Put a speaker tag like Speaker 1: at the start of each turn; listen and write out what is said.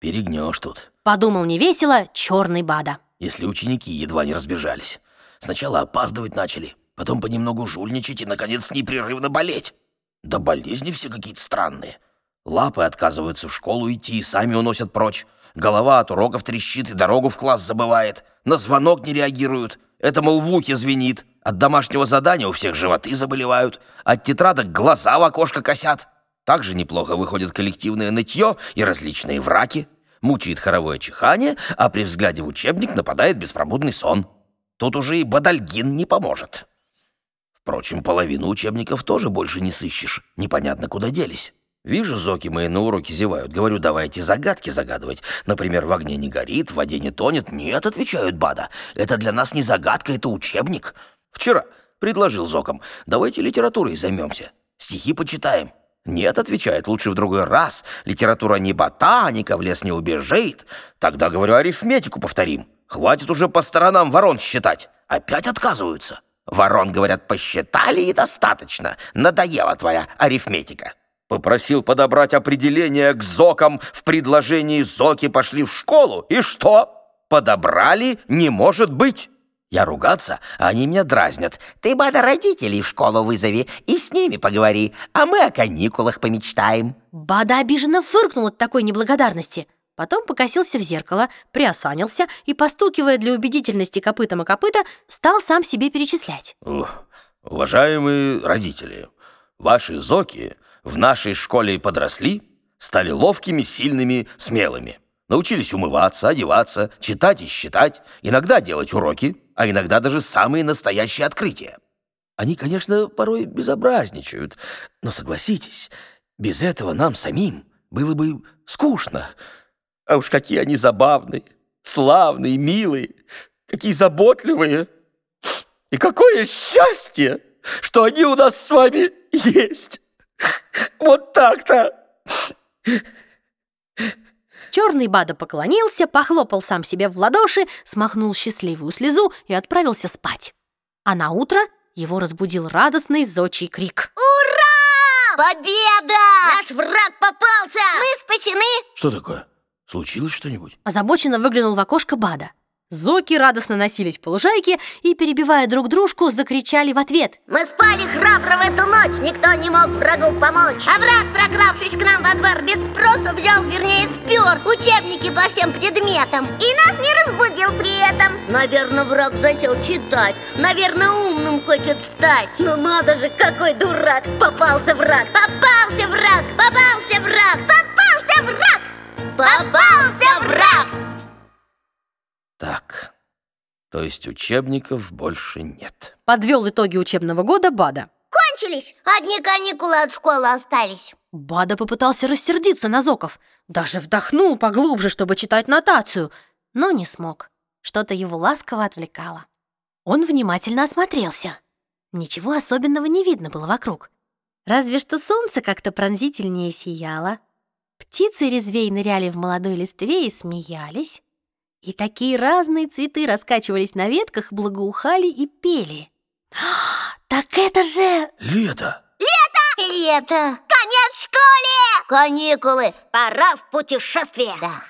Speaker 1: Перегнешь тут,
Speaker 2: Подумал невесело черный Бада.
Speaker 1: если ученики едва не разбежались. Сначала опаздывать начали, потом понемногу жульничать и, наконец, непрерывно болеть. Да болезни все какие-то странные. Лапы отказываются в школу идти и сами уносят прочь. Голова от уроков трещит и дорогу в класс забывает. На звонок не реагируют. Это, мол, в ухе звенит. От домашнего задания у всех животы заболевают. От тетрадок глаза в окошко косят. Также неплохо выходит коллективное нытье и различные враки. Мучает хоровое чихание, а при взгляде в учебник нападает беспробудный сон. Тут уже и бадальгин не поможет. Впрочем, половину учебников тоже больше не сыщешь. Непонятно, куда делись. Вижу, зоки мои на уроке зевают. Говорю, давайте загадки загадывать. Например, в огне не горит, в воде не тонет. Нет, отвечают Бада. Это для нас не загадка, это учебник. Вчера предложил зокам, давайте литературой займемся. Стихи почитаем. Нет, отвечает, лучше в другой раз. Литература не ботаника, в лес не убежит. Тогда, говорю, арифметику повторим. Хватит уже по сторонам ворон считать. Опять отказываются. Ворон, говорят, посчитали и достаточно. Надоела твоя арифметика. Попросил подобрать определение к зокам в предложении «зоки пошли в школу». И что? Подобрали? Не может быть. Я ругаться, а они меня дразнят. Ты, Бада, родителей в школу вызови и с ними поговори, а мы о каникулах помечтаем.
Speaker 2: Бада обиженно фыркнул от такой неблагодарности. Потом покосился в зеркало, приосанился и, постукивая для убедительности копытом о копыта, стал сам себе перечислять.
Speaker 1: Уважаемые родители, ваши зоки в нашей школе подросли, стали ловкими, сильными, смелыми. Научились умываться, одеваться, читать и считать, иногда делать уроки, а иногда даже самые настоящие открытия. Они, конечно, порой безобразничают, но согласитесь, без этого нам самим было бы скучно. А уж какие они забавные, славные, милые, какие заботливые. И какое счастье, что они у нас с вами есть. Вот так-то.
Speaker 2: Черный Бада поклонился, похлопал сам себе в ладоши, смахнул счастливую слезу и отправился спать. А на утро его разбудил радостный зодчий крик.
Speaker 3: Победа! Наш враг попался! Мы спасены!
Speaker 1: Что такое? Случилось что-нибудь?
Speaker 2: Озабоченно выглянул в окошко Бада. Зоки радостно носились по лужайке и, перебивая друг дружку, закричали в ответ.
Speaker 3: Мы спали храбро в эту ночь, никто не мог врагу помочь А враг, прокравшись к нам во двор без спроса, взял, вернее, спер Учебники по всем предметам И нас не разбудил при этом Наверное, враг засел читать Наверное, умным хочет стать Ну надо же, какой дурак! Попался враг! Попался враг! Попался враг! Попался враг! Попался
Speaker 1: то есть учебников больше нет.
Speaker 2: Подвел итоги учебного года Бада.
Speaker 3: Кончились! Одни каникулы от школы остались
Speaker 2: Бада попытался рассердиться на Зоков. Даже вдохнул поглубже, чтобы читать нотацию, но не смог. Что-то его ласково отвлекало. Он внимательно осмотрелся. Ничего особенного не видно было вокруг. Разве что солнце как-то пронзительнее сияло. Птицы резвей ныряли в молодой листве и смеялись. И такие разные цветы раскачивались на ветках, благоухали и пели. «А, Так это же...
Speaker 1: Лето!
Speaker 3: Лето! Конец школе! Каникулы! Пора в путешествие! Да.